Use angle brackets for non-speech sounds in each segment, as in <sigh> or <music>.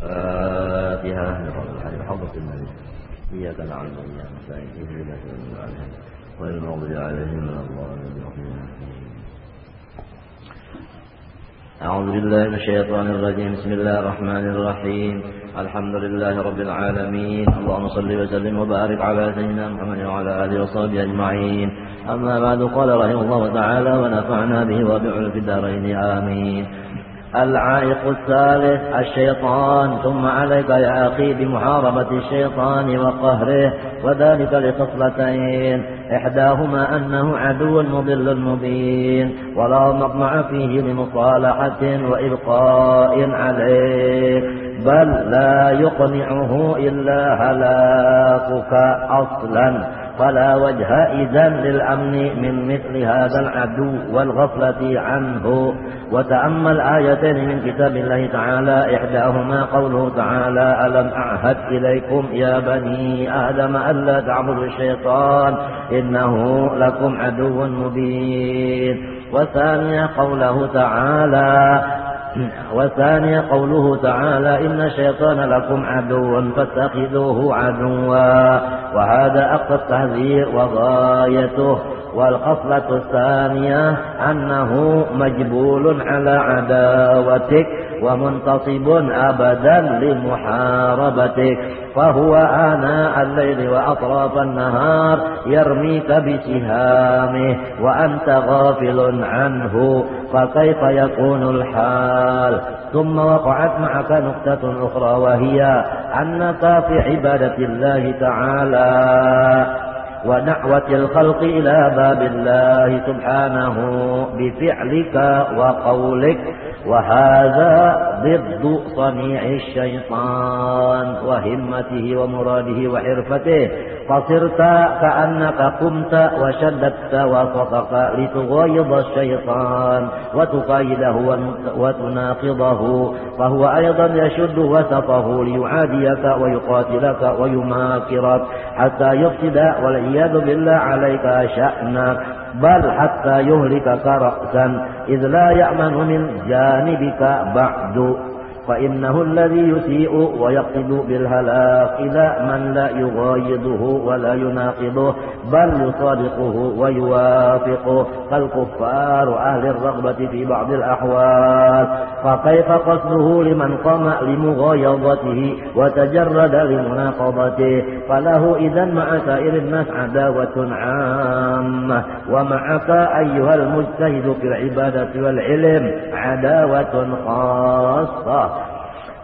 فاتحة حفظة النبي إياك نعبد وإياك نستعين. اهدنا الصراط غير المغضوب عليهم ولا الضالين أعوذ بالله من الشيطان الرجيم. بسم الله الرحمن الرحيم. الحمد لله رب العالمين. اللهم صل وسلم وبارك على سيدنا محمد وعلى آله وصحبه أجمعين. أما بعد قال رحمه الله تعالى ونفعنا به وبعلم في الدارين. آمين. العائق الثالث الشيطان. ثم عليك يا أخي بمحاربة الشيطان وقهره وذلك لخصلتين. إحداهما أنه عدو مضل مبين ولا مطمع فيه لمصالحة وإبقاء عليه. بل لا يقنعه إلا هلاكك أصلا. فلا وجه إذا للأمن من مثل هذا العدو والغفلة عنه. وتأمل آيتين من كتاب الله تعالى إحداهما قوله تعالى ألم أعهد إليكم يا بني آدم ألا تعبدوا الشيطان إنه لكم عدو مبين. وثانيا قوله تعالى وثانيا قوله تعالى إن الشيطان لكم عدو فاتخذوه عدوا وهذا أقصى التهذير وغايته والخصلة الثانية أنه مجبول على عداوتك ومنتصب أبدا لمحاربتك فهو آناء الليل وأطراف النهار يرميك بسهامه وأنت غافل عنه فكيف يكون الحال. ثم وقعت معك نقطة أخرى وهي أنك في عبادة الله تعالى ودعوة الخلق إلى باب الله سبحانه بفعلك وقولك. وهذا ضد صنيع الشيطان وهمته ومراده وحرفته فصرت كأنك قمت وشددت وسطك لتغيظ الشيطان وتقايده وتناقضه. فهو أيضا يشد وسطه ليعاديك ويقاتلك ويماكرك حتى يفسد والعياذ بالله عليك شأنك. بل حتى يهلكك رأسا إذ لا يأمن من جانبك بعد. فإنه الذي يسيء ويقصد بالهلاك إلى من لا يغايضه ولا يناقضه بل يصادقه ويوافقه كالكفار أهل الرغبة في بعض الأحوال. فكيف قصده لمن قام لمغايضته وتجرد لمناقضته؟ فله إذا مع سائر الناس عداوة عامة. ومعك أيها المجتهد في العبادة والعلم عداوة خاصة.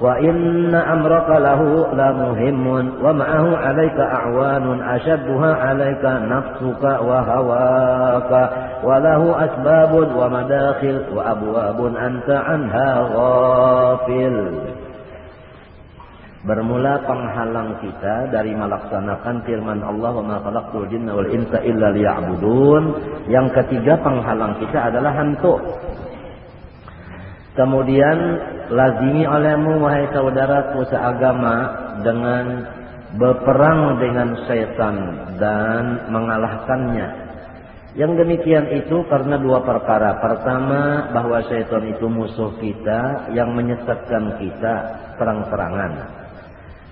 وإن أمرك له لمهم ومعه عليك أعوان أشدها عليك نفسك وهواك وله أسباب ومداخل وأبواب أنت عنها غافل Bermula penghalang kita dari melaksanakan firman Allah wa ma khalaqtul jinna wal insa illa liya'budun. Yang ketiga penghalang kita adalah hantu. Kemudian lazimi olehmu wahai saudaraku seagama dengan berperang dengan syaitan dan mengalahkannya. Yang demikian itu karena dua perkara. Pertama, bahwa syaitan itu musuh kita yang menyesatkan kita terang-terangan.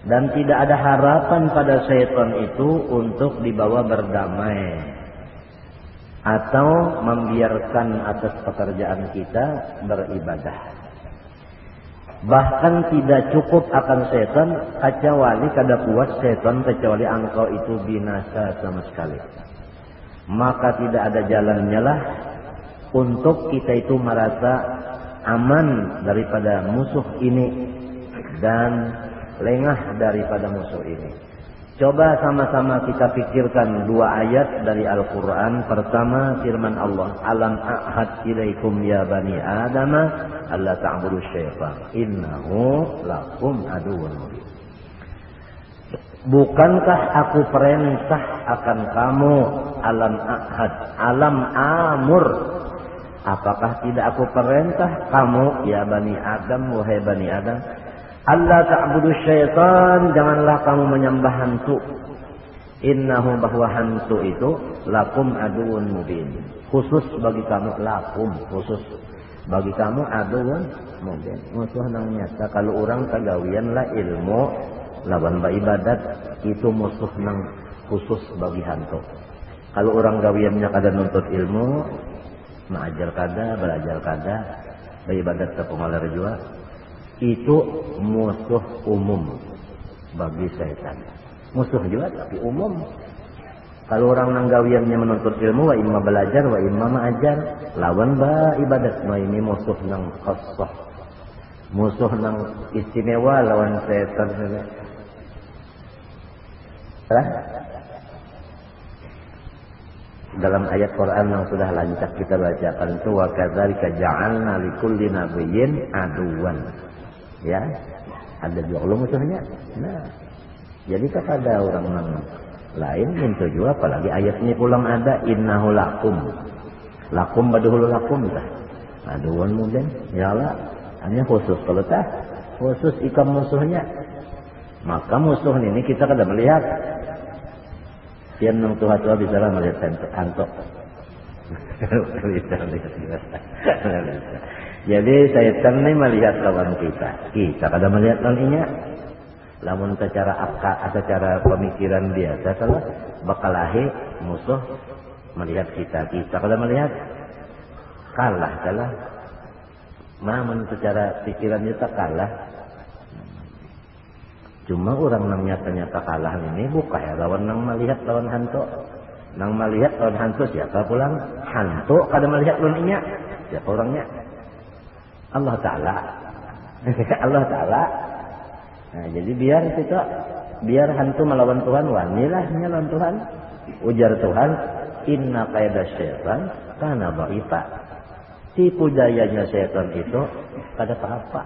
Dan tidak ada harapan pada syaitan itu untuk dibawa berdamai atau membiarkan atas pekerjaan kita beribadah. Bahkan tidak cukup akan setan kecuali kada kuat setan kecuali engkau itu binasa sama sekali. Maka tidak ada jalannya lah untuk kita itu merasa aman daripada musuh ini dan lengah daripada musuh ini. Coba sama-sama kita pikirkan dua ayat dari Al-Quran. Pertama firman Allah. Alam a'had ilaikum ya bani adama. Allah ta'budu syaitan. Innahu lakum aduun mubin. Bukankah aku perintah akan kamu alam ahad, alam amur. Apakah tidak aku perintah kamu ya bani Adam, wahai bani Adam, Allah ta'budu syaitan, janganlah kamu menyembah hantu. Innahu bahwa hantu itu lakum aduun mubin. Khusus bagi kamu lakum, khusus. bagi kamu aduun mungkin musuh nang nyata kalau orang kagawian lah ilmu lawan ba ibadat itu musuh nang khusus bagi hantu kalau orang gawiannya kada nuntut ilmu mengajar kada belajar kada ba ibadat ke pengalar jua itu musuh umum bagi setan musuh juga tapi umum kalau orang nanggawiannya menuntut ilmu, wa imma belajar, wa imma mengajar, lawan ba ibadat. Nah ini musuh nang khassah. Musuh nang istimewa lawan setan. Salah? Dalam ayat Quran yang sudah lancak kita bacakan itu wa kadzalika ja'alna likulli nabiyyin aduwan. Ya. Ada juga musuhnya. Nah. Jadi kepada orang lain minta juga apalagi ayat ini pulang ada innahu lakum. Lakum baduhul lakum dah aduan mungkin ya lah hanya khusus kalau tak khusus ikan musuhnya. Maka musuh ini kita kada melihat. Tian nang tuha tuha bisa lah melihat antok <laughs> jadi saya ini melihat lawan kita. Kita kada melihat lawan namun secara akal secara pemikiran biasa kalau bakalahi musuh melihat kita. Kita kalau melihat. Kalah kalah. Namun secara pikiran kita kalah. Cuma orang nang nyata-nyata kalah ini buka ya lawan nang melihat lawan hantu. Nang melihat lawan hantu siapa pulang? Hantu kada melihat lawan inya. Siapa orangnya Allah Ta'ala <laughs> Allah Ta'ala Nah, jadi biar kita biar hantu melawan Tuhan, wanilah melawan Tuhan. Ujar Tuhan, inna kaidah syaitan karena ba'ifa. Tipu dayanya syaitan itu pada apa-apa.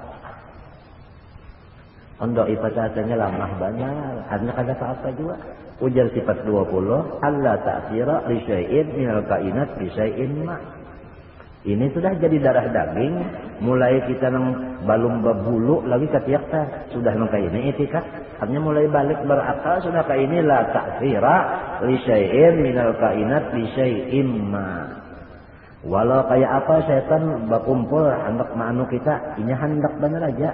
Untuk ipa rasanya lamah banyak, hanya kada apa-apa juga. Ujar sifat 20, Allah ta'fira li syai'in minal kainat li syai'in ma' ini sudah jadi darah daging, mulai kita nang balum berbulu lagi ketiak ta sudah nang kayak ini etikat. Hanya mulai balik berakal sudah kayak ini la ta'fira li syai'in minal kainat li syai'in ma. Walau kayak apa setan berkumpul hendak manu kita, ini hendak benar aja.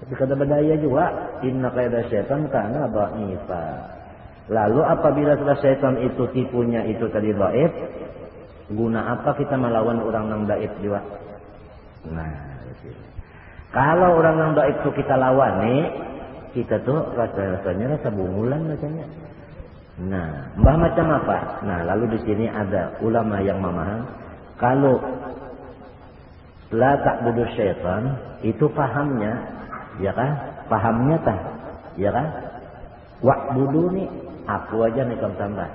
Tapi kata berdaya juga, inna kaida setan karena dha'ifa. Lalu apabila sudah setan itu tipunya itu tadi dhaif, Guna apa kita melawan orang yang daib juga? Nah, kalau orang yang daib itu kita lawan nih, kita tuh rasa-rasanya rasa bungulan rasanya. Nah, mbah macam apa? Nah, lalu di sini ada ulama yang memaham kalau la budu syaitan itu pahamnya, ya kan? Pahamnya tah, ya kan? Wak budu nih, aku aja nih tambah.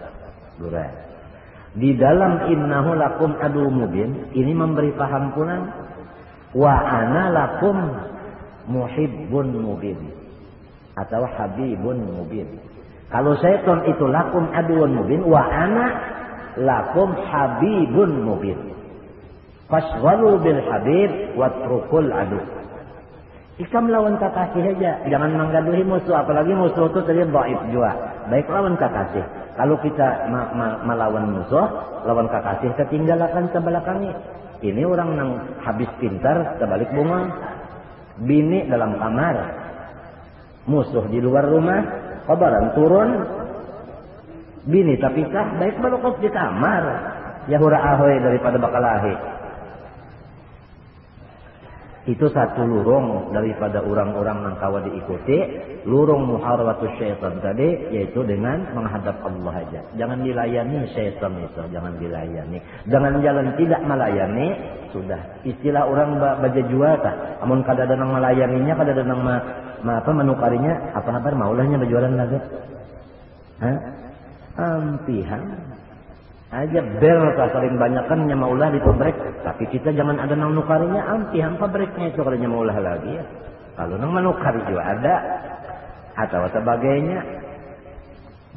Durai. Di dalam innahu lakum adu mubin ini memberi paham pula wa ana lakum muhibbun mubin atau habibun mubin. Kalau setan itu lakum aduun mubin wa ana lakum habibun mubin. Faswalu bil habib watrukul adu. Ikam lawan kakasih aja, jangan menggaduhi musuh, apalagi musuh itu tadi baik juga. Baik lawan kakasih. Kalau kita ma ma melawan musuh, lawan kakasih ketinggalkan sebelakangi. Ini orang yang habis pintar, terbalik bunga. Bini dalam kamar. Musuh di luar rumah, kabaran turun. Bini tapi kah, baik balokos di kamar. Ya hura ahoy daripada bakalahi. Itu satu lurung daripada orang-orang yang kawa diikuti. Lurung muharwatus syaitan tadi yaitu dengan menghadap Allah aja. Jangan dilayani syaitan itu. Jangan dilayani. Jangan jalan tidak melayani. Sudah. Istilah orang baca jual tak. Amun kada ada nang melayaninya, kada ada nang ma, ma, apa, menukarinya. Apa kabar maulahnya berjualan lagi? Hah? Ampihan aja bel saling banyakkan maulah di pabrik. Tapi kita jangan ada nang nukarinya ampi ham pabriknya itu kalau maulah lagi ya. Kalau nang menukari juga ada. Atau sebagainya.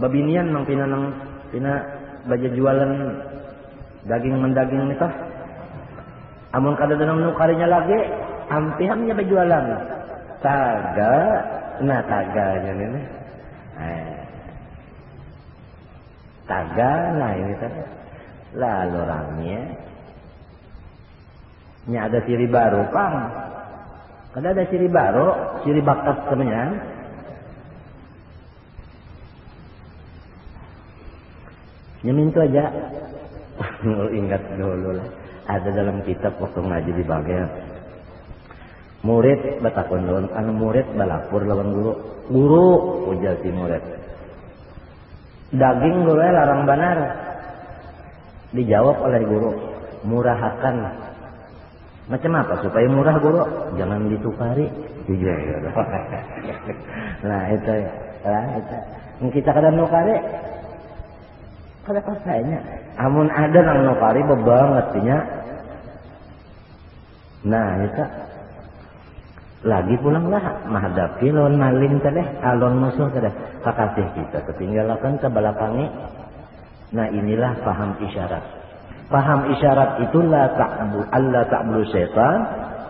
Babinian nang pina nang pina baja jualan daging mendaging nikah amun kada nang nukarinya lagi ampi hamnya berjualan taga. Nah taganya ini eh Tagalah ini tadi. Lalu orangnya Ini ada ciri baru, Pang. Kada ada ciri baru, ciri bakat sebenarnya. Nyemin itu aja. <laughs> Ingat dulu lah. Ada dalam kitab waktu ngaji di bagian. Murid batakon lawan anu murid balapur lawan guru. Guru ujar si murid. Daging gue larang benar. Dijawab oleh guru. Murahakan. Macam apa supaya murah guru? Jangan ditukari. Iya, iya. <laughs> nah itu ya. Nah, itu. Kita kadang nukari kada pasainya amun ada nang nukari bebanget nya nah itu lagi pulanglah menghadapi lawan maling teh alon musuh teh kakasih kita ketinggalan ke belakangi nah inilah paham isyarat paham isyarat itulah ta'bu Allah ta'budu syaitan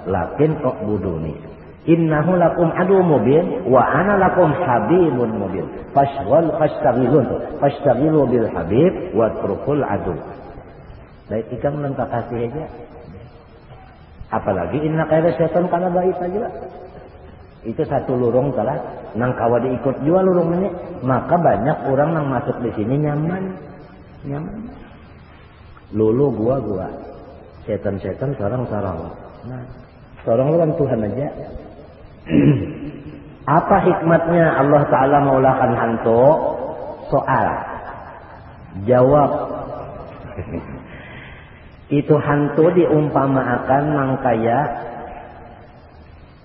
lakin buduni Innahu lakum adu mubin wa ana lakum habibun mubin. Fashwal fashtagilun. Fashtaghilu bil habib wa trukul adu. Baik ikam lengkap kasih aja. Apalagi inna kaira syaitan kana baik aja. Itu satu lurung telah nang kawa diikut jual lurung ini, maka banyak orang yang masuk di sini nyaman. Nyaman. Lulu gua gua. Setan-setan sarang-sarang. Nah, seorang lawan Tuhan aja <clears throat> Apa hikmatnya Allah Ta'ala maulakan hantu? Soal. Jawab. <laughs> Itu hantu diumpamakan mangkaya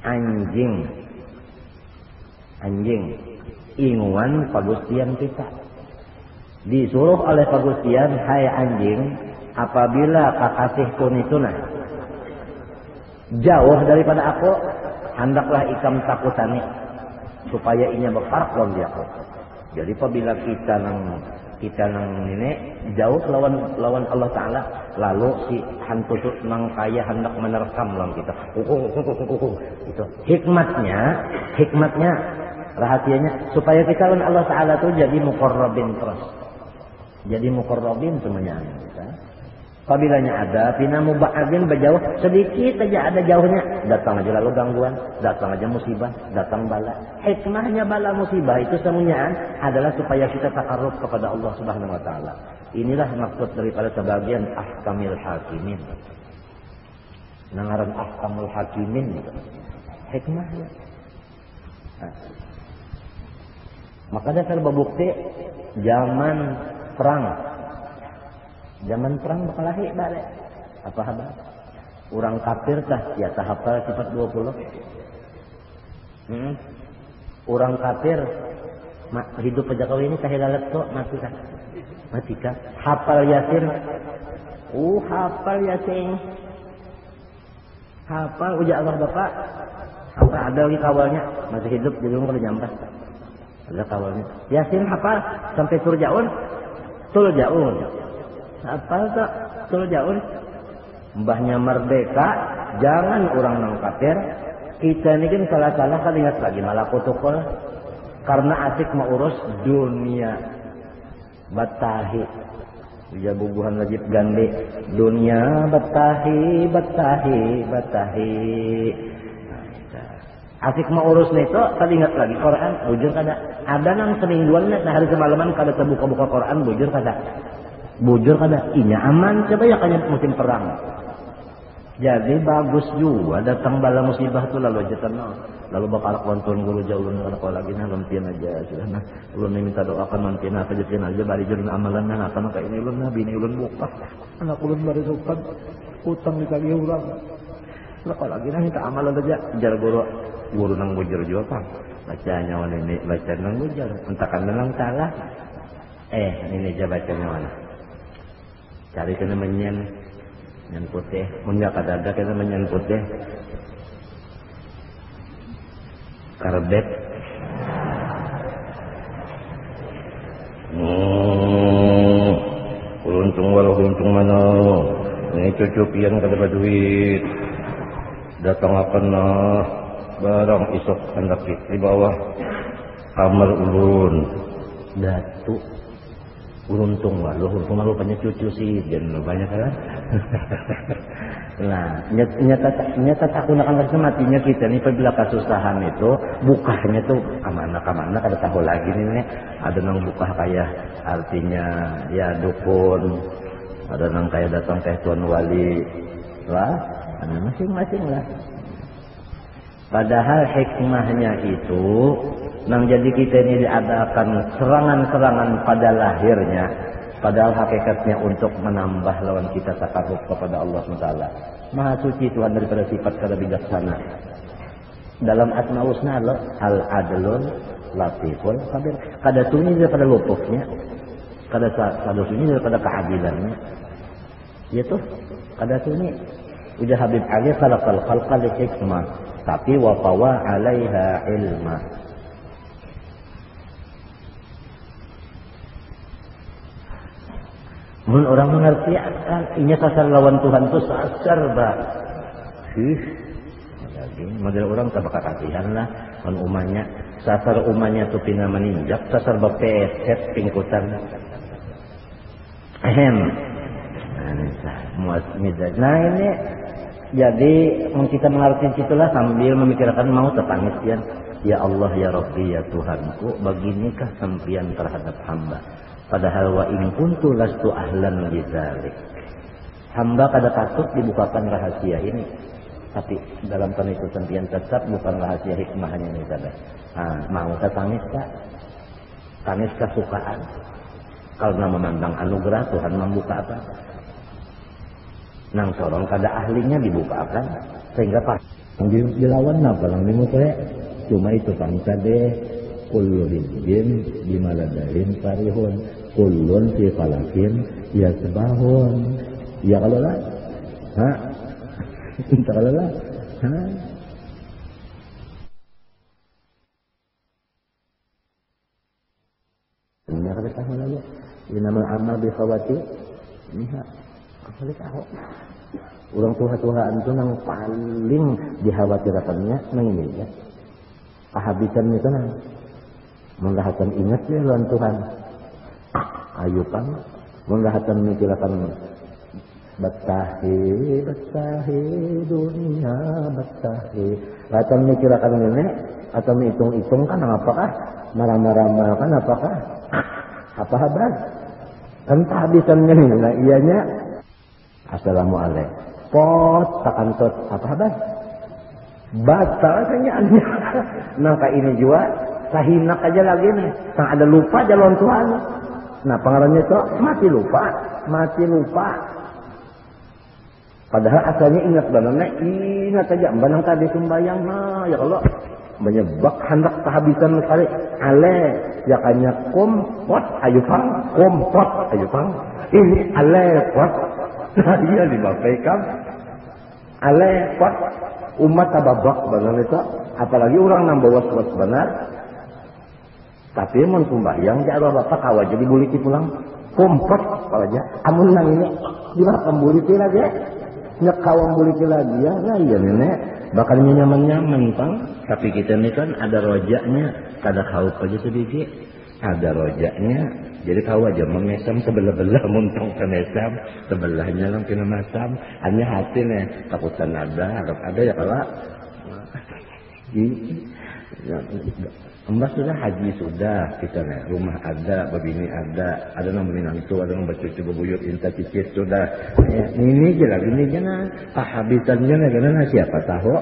anjing. Anjing. Inguan pagustian kita. Disuruh oleh pagustian, hai anjing, apabila kakasih kunituna jauh daripada aku, hendaklah ikam takutani supaya inya berparak lawan dia jadi apabila kita nang kita nang ini jauh lawan lawan Allah Taala. Lalu si hantu tu nang kaya hendak menerkam lawan kita. Itu hikmatnya hikmatnya rahasianya. Supaya kita lawan Allah Taala tu jadi mukorrobin terus. Jadi mukorrobin semuanya Apabila ada, pina muba'adin berjauh, sedikit saja ada jauhnya. Datang aja lalu gangguan, datang aja musibah, datang bala. Hikmahnya bala musibah itu semuanya adalah supaya kita takarruf kepada Allah Subhanahu wa taala. Inilah maksud daripada sebagian ahkamil hakimin. Nangaran ahkamul hakimin itu. Hikmahnya. Nah. Maka dasar bukti zaman perang Zaman perang bakal lahir balik. Apa haba? Orang kafir tah ya tahapal sifat 20. Hmm. Orang kafir hidup aja kau ini kahilalat kok mati kah? Mati kah? Hafal Yasin. Uh, hafal Yasin. Hafal ujar Allah Bapak. Hafal ada lagi kawalnya masih hidup jadi orang nyampas. Ada kawalnya. Yasin hafal sampai turjaun. Turjaun. Apa tak? Kalau jauh. Mbahnya merdeka, jangan orang nang kafir. Kita ini kan salah-salah kan ingat lagi malah protokol. Karena asik mau urus dunia. Batahi. Bubuhan wajib gandhi. Dunia batahi, batahi, batahi. Asik mau urus itu, tadi ingat lagi Quran, bujur kada. Ada nang semingguan nah hari semalaman kada terbuka-buka Quran, bujur kada bujur kada inya aman. Coba ya kanya musim perang. Jadi bagus juga datang bala musibah tuh lalu aja tenang. Lalu bakal konton guru jauh lu kalau lagi. Nah lempian aja sudah. Nah ulun minta doakan mantin apa jadi aja bari jurun amalan. Nah apa kayak ini ulun nah bini ulun buka. Anak ulun bari sukan utang di kali urang kalau lagi? Nah minta amalan aja. Jar guru guru nang bujur juga bacanya mana ini baca nang bujur. Entahkan nang salah eh ini aja bacanya mana cari kena menyen menyen putih. Menyak ada kena menyen putih. Karbet. Hmm, untung walau untung mana. Ini cucupian kada duit datang apa nah? Barang isok hendak di bawah. Kamar ulun. Datuk Beruntung lah, lu untung lu banyak cucu sih, dan banyak kan? Nah, nyata nyata tak gunakan matinya kita nih apabila kesusahan itu bukanya tuh ke mana ke mana kada tahu lagi nih ada nang buka kayak artinya ya dukun. Ada nang kayak datang kayak tuan wali. Lah ada masing-masing lah. Padahal hikmahnya itu nang jadi kita ini diadakan serangan-serangan pada lahirnya Padahal hakikatnya untuk menambah lawan kita takarub kepada Allah SWT. Maha suci Tuhan daripada sifat kada bijaksana. Dalam asma husna al-adlun latiful kabir. Kada sunyi daripada lupufnya. Kada kada sunyi daripada keadilannya. Ya tuh, kada sunyi. Udah Habib Ali khalaqal khalqa hikmah. Tapi wa alaiha ilma. Mun orang mengerti akan ini sasar lawan Tuhan itu sasar bah. Ih, lagi model orang tak bakal latihan lah. Kan umanya sasar umanya tuh pina meninjak sasar bapeset pingkutan. Ahem. Nah ini jadi kita mengerti itulah sambil memikirkan mau tetangis ya Allah ya Rabbi ya Tuhanku baginikah sempian terhadap hamba Padahal wa in kuntu lastu ahlan bidzalik. Hamba kada takut dibukakan rahasia ini. Tapi dalam penikutan pian tetap bukan rahasia hikmahnya ini kada. Nah, mau tangis tak? Tangis kesukaan. Karena memandang anugerah Tuhan membuka apa? Nang sorong kada ahlinya dibukakan sehingga pas dilawan apa lang saya cuma itu bangsa deh kullu hizbin bimaladahin farihun kullun fi falakin ya sebahun ya kalau lah. Ha? <laughs> Kalau lah. Ha? Ini kata tahu lalu ini nama amal bi khawati. Ini ha? Kali tahu orang tua-tuaan itu yang paling dikhawatirkannya nang ini ya. Kehabisan itu nang. Menghasilkan ingat ya lawan Tuhan ayupan. Menggahatan mikilakan batahi batahi dunia batahi Latan mikilakan ini atau hitung-hitung kan apakah marah-marah kan apakah <clears throat> apa kabar? Kan kehabisannya nah ianya assalamualaikum. Pot takkan tot apa kabar? Batal kenyaannya <laughs> nah ini juga sahinak aja lagi nih. Sang ada lupa jalan Tuhan Nah pengaruhnya itu mati lupa, mati lupa. Padahal asalnya ingat banana, ingat aja. Banang tadi sembayang, nah ya Allah. Menyebak hendak kehabisan sekali. Ale, ya kanya kompot, ayo pang, kompot, ayo pang. Ini ale, pot. Nah iya dibapaikan. Ale, pot. Umat tababak banana itu. Apalagi orang nambah was-was benar tapi mun sembahyang ja bapak kawa jadi buliti pulang kompet aja amun nang ini dimakan buliti lagi nya kawang buliti lagi ya nah iya nenek. Bakal nyaman nyaman pang. Tapi kita ini kan ada rojaknya kada kau aja sedikit ada rojaknya jadi kau aja mengesam sebelah-belah muntong kenesam sebelahnya lang kena masam. Hanya hati nih takutan ada harap ada ya kalau Mbak sudah haji sudah kita nih rumah ada begini ada ada yang menantu ada yang bercucu berbuyut inta cicit sudah. Ya, ini aja lah ini jangan habitannya nih karena siapa tahu?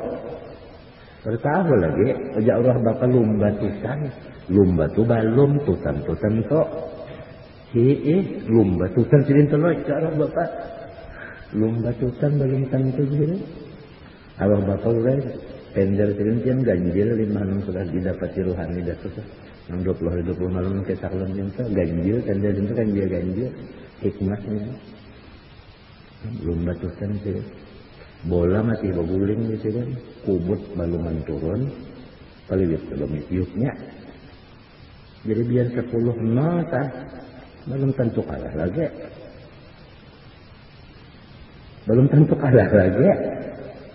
Bertahu lagi aja Allah bakal lumba tutan. Lumba tu balum tutan tutan to Hii, lumba tutan silin teloi ke arah bapak lumba tutan balum tentu jadi Allah bapak udah Pender tian ganjil lima enam sudah didapati ruhani dah tuh. Yang dua puluh dua puluh malam kelam yang ganjil pender itu kan dia ganjil hikmahnya. Belum batusan sih. Bola masih berguling di sini kan. Kubut balungan turun. Kali belum tiupnya. Jadi biar sepuluh nota belum tentu kalah lagi. Belum tentu kalah lagi.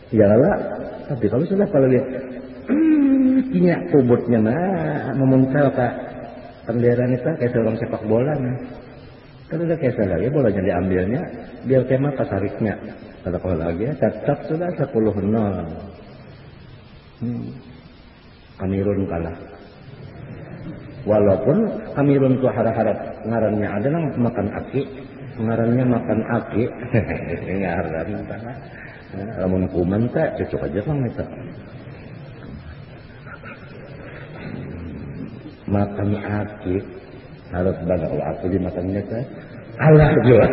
Ya lah tapi kalau sudah kalau lihat hmm, punya kubutnya nah memuncul kak penderan itu kayak seorang sepak bola nah Kan udah kayak lagi bolanya diambilnya biar tema pasariknya. Kalau kalau lagi ya tetap sudah 10 nol. Hmm. Kamirun kalah. Walaupun Kamirun itu harap-harap ngarannya adalah makan aki, ngarannya makan aki, <laughs> ngaran. Lamun kuman tak cocok aja kan itu. Makan aki. Harus banyak kalau aku dimakannya kan Allah juga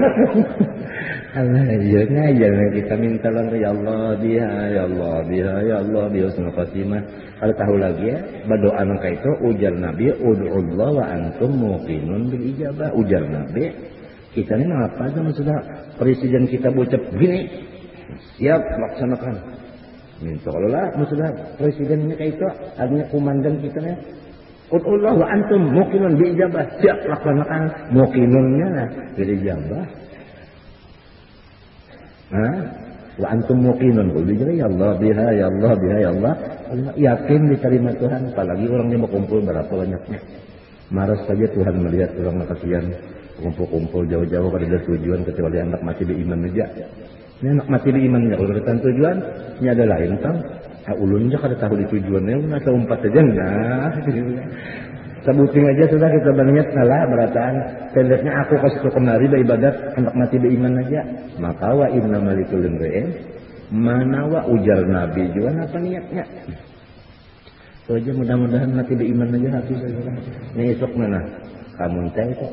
<laughs> Allah ya ngajar kita minta lah ya Allah dia. Ya Allah dia. Ya Allah dia. Husnul khotimah kalau tahu lagi ya? Berdoa nangka itu ujar Nabi ud'ullah wa antum muqinun bil ijabah. Ujar Nabi kita ini apa sudah presiden kita bocap gini siap laksanakan minta kalau lah sudah presidennya kayak itu artinya komandan kita nih Qulullah wa antum muqinun bi ijabah. Siap laksanakan muqinunnya bi ijabah. Ha? Wa antum muqinun. Qul ya Allah biha ya Allah biha ya Allah. Yakin diterima Tuhan. Apalagi orangnya mau kumpul berapa banyaknya. Maras saja Tuhan melihat orang kasihan kumpul-kumpul jauh-jauh pada ada tujuan kecuali anak mati di iman aja. Ini mati di iman ya kalau tujuan, ini ada lain kan Ah, ulunnya kada tahu di tujuannya, nasa umpat saja nah. Aja sudah kita banyak salah berataan. Pendeknya aku kasih ke kemari ibadat hendak mati beriman aja. Maka wa inna malikul imri'in mana wa ujar Nabi juga apa niatnya. Itu aja mudah-mudahan mati beriman aja hati saja. Ini esok mana? Kamu teh itu.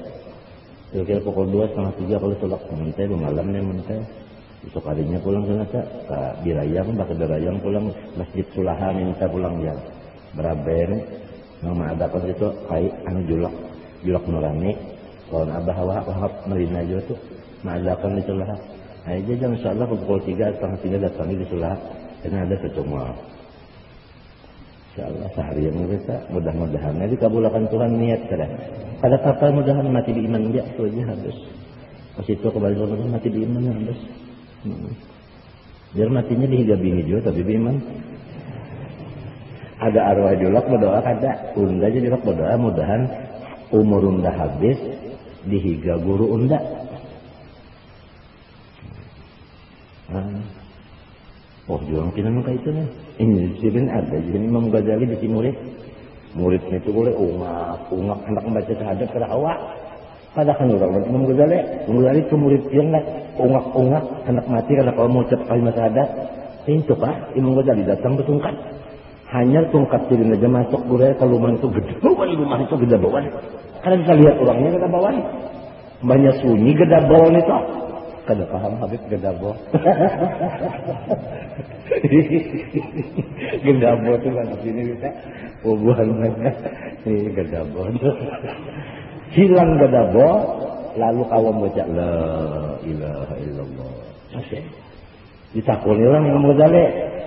Kira-kira pukul dua setengah tiga kalau sholat kamu teh malam nih menteh. Besok harinya pulang ke nasa, ke Birayang, pakai Birayang pulang, Masjid Sulahan minta pulang ya. Beraben, nama ada apa itu, kai anu julak, julak nurani, kalau abah wahab wahab melina juga tuh, ma'adakan di Sulahan. Nah, aja jam insya Allah pukul tiga, setengah tiga datang di Sulahan, karena ada secuma. Insya Allah sehari yang kita mudah-mudahan nanti kabulkan Tuhan niat kada. Pada kapal mudahan mati di iman dia itu aja habis. Pas itu kembali ke mati di iman habis. Hmm. Biar matinya dihiga bini juga tapi biman. Ada arwah julak berdoa kada. Unda aja julak berdoa mudahan umur unda habis dihiga guru unda. Hmm. Oh juang kita muka itu nih. Ini sini ada. Jadi Imam Ghazali di murid. Muridnya itu boleh ungak, ungak anak membaca syahadat pada awak. Pada kan orang Imam Ghazali, Imam Ghazali itu murid yang lah ungak-ungak anak mati karena kalau mau cepat kalimat syahadat. Itu pak, Imam Ghazali datang bertungkat. Hanya tungkat jadi aja masuk guraya kalau rumah <laughs> itu gede bawan rumah itu gede bawan. Karena bisa lihat orangnya gede bawan. Banyak sunyi gede itu. Kada paham Habib gede bawan. <laughs> Gendabo itu kan sini hubungan mereka. Ini gendabo. Hilang gendabo, lalu kawan baca la ilaha illallah. Masih. Ditakuni orang yang Ghazali,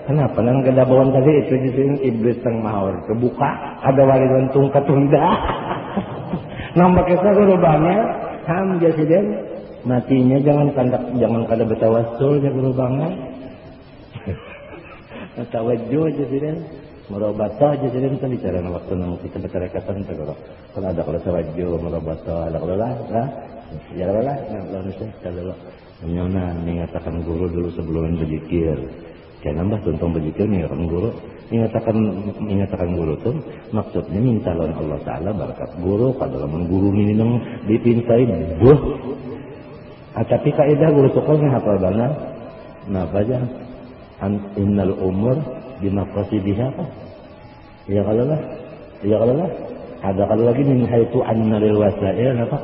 kenapa nang gedabawan tadi itu di sini iblis teng mahor kebuka ada wali gantung ketunda. Nambah kita gerobangnya, ham jasiden matinya jangan kandak jangan kada betawasul ya gerobangnya. <laughs> Tawajjuh jasiden merobata jasiden kan bicara waktu nang kita bertarekatan kalau kalau ada kalau tawajjuh merobata ada kalau lah ya lah nah lalu saya kalau Menyona mengatakan guru dulu sebelum berzikir. Jangan nambah tuntung berzikir mengatakan guru. Mengatakan mengatakan guru itu maksudnya minta lawan Allah Taala berkat guru kalau guru ini nang dipintai buh. Ah, tapi kaidah guru sekolah apa banget? Nah innal umur bimaqasidiha Ya kalau lah, ya kalau lah. Ada kalau lagi min haitu anna lil wasail apa?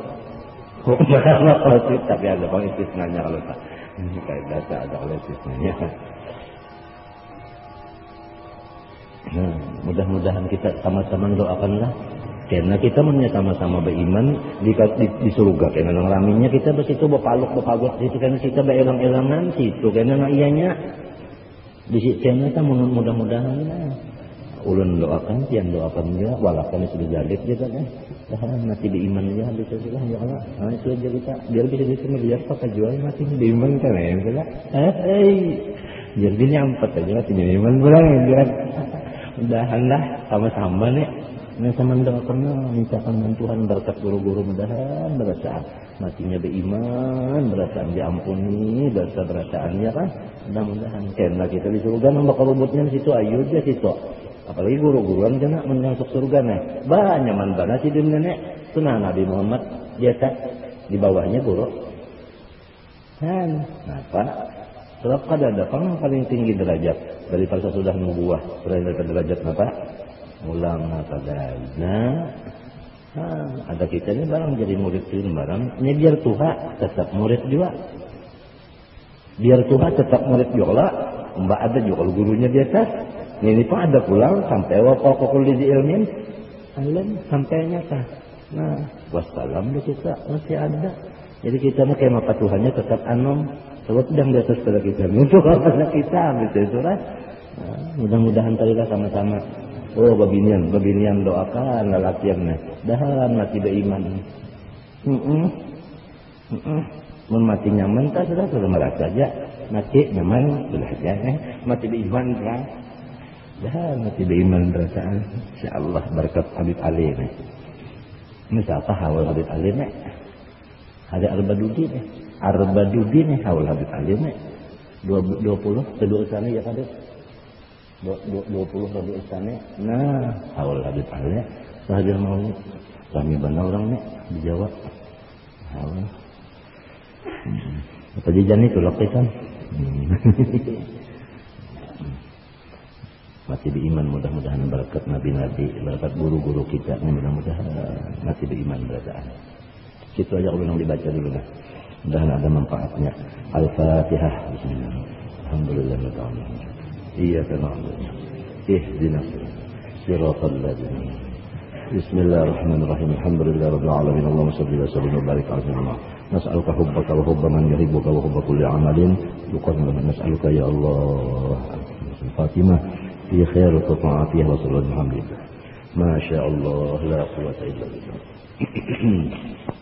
Hukumnya <laughs> kalau tapi ada kalau istisnanya kalau tak. Ini data ada kalau istisnanya. Nah, mudah-mudahan kita sama-sama doakanlah karena kita punya sama-sama beriman di, di, di surga karena nang raminya kita besitu bepaluk bepagot situ karena kita berelang-elangan situ karena ianya di situ kita mudah-mudahan ulun doakan tiang doakan juga walaupun sudah jalib juga kan. Tahan mati di iman aja bisa juga ya Allah. Nah itu aja kita. Biar bisa bisa melihat apa jual mati di iman kan ya enggak eh biar dia nyampat aja mati di iman pulang biar mudahan lah sama-sama nih. Ini sama kena mintakan Tuhan berkat guru-guru mudahan berasaan matinya beriman berasaan diampuni dosa berasaannya kan? Mudah-mudahan. Karena kita di surga nambah kerubutnya di situ ayo dia situ. Apalagi guru-guruan kena masuk surga nih banyak mana sih nenek sunnah Nabi Muhammad. Biasa di bawahnya guru kan? Apa sebab kada ada. Yang paling tinggi derajat. Dari daripada sudah nubuah selain derajat apa ulama pada nah Nah, ada kita ini barang jadi murid ini barang. Ini biar Tuhan tetap murid juga. Biar Tuhan tetap murid juga. Mbak ada juga gurunya di atas. Ini pun ada pulang sampai wakil kokul di ilmin. Alam sampai nyata. Nah, wassalam kita masih ada. Jadi kita mah kayak maka Tuhannya tetap anom. Sebab sedang di atas pada kita. Untuk apa kita gitu itu kan. Nah, mudah-mudahan tadi sama-sama oh beginian beginian doakan Dah lah, mati beriman mm Hmm, hmm. Mematinya mun mati nyaman tak sudah sudah merasa aja. Mati nyaman sudah aja eh. mati beriman terang dah. mati beriman perasaan. Insyaallah berkat Habib Ali eh. nih misalnya hawal Habib Ali nih ada Dudi, Arba Dudi. nih hawal Habib Ali nih dua puluh kedua sana ya kadang dua puluh Rabi Ustani nah awal Habib Alnya Raja mau kami benar orang nih di Jawa. Awal. Hmm. Apa jajan itu lokai kan? Hmm. Mati di mudah-mudahan berkat nabi-nabi berkat guru-guru kita mudah-mudahan eh, mati di iman beradaan itu aja ulang dibaca dulu lah. mudah-mudahan ada manfaatnya. Al-fatihah. Alhamdulillah. alhamdulillah إياك نعبد اهدنا صراط الذين بسم الله الرحمن الرحيم. الحمد لله رب العالمين. اللهم صل وسلم وبارك على سيدنا نسألك حبك وحب من يحبك وحب كل عمل يقدم. نسألك يا الله الفاتمة في خير وطاعتها وصلى الله ما شاء الله لا قوة إلا بالله. <clears throat>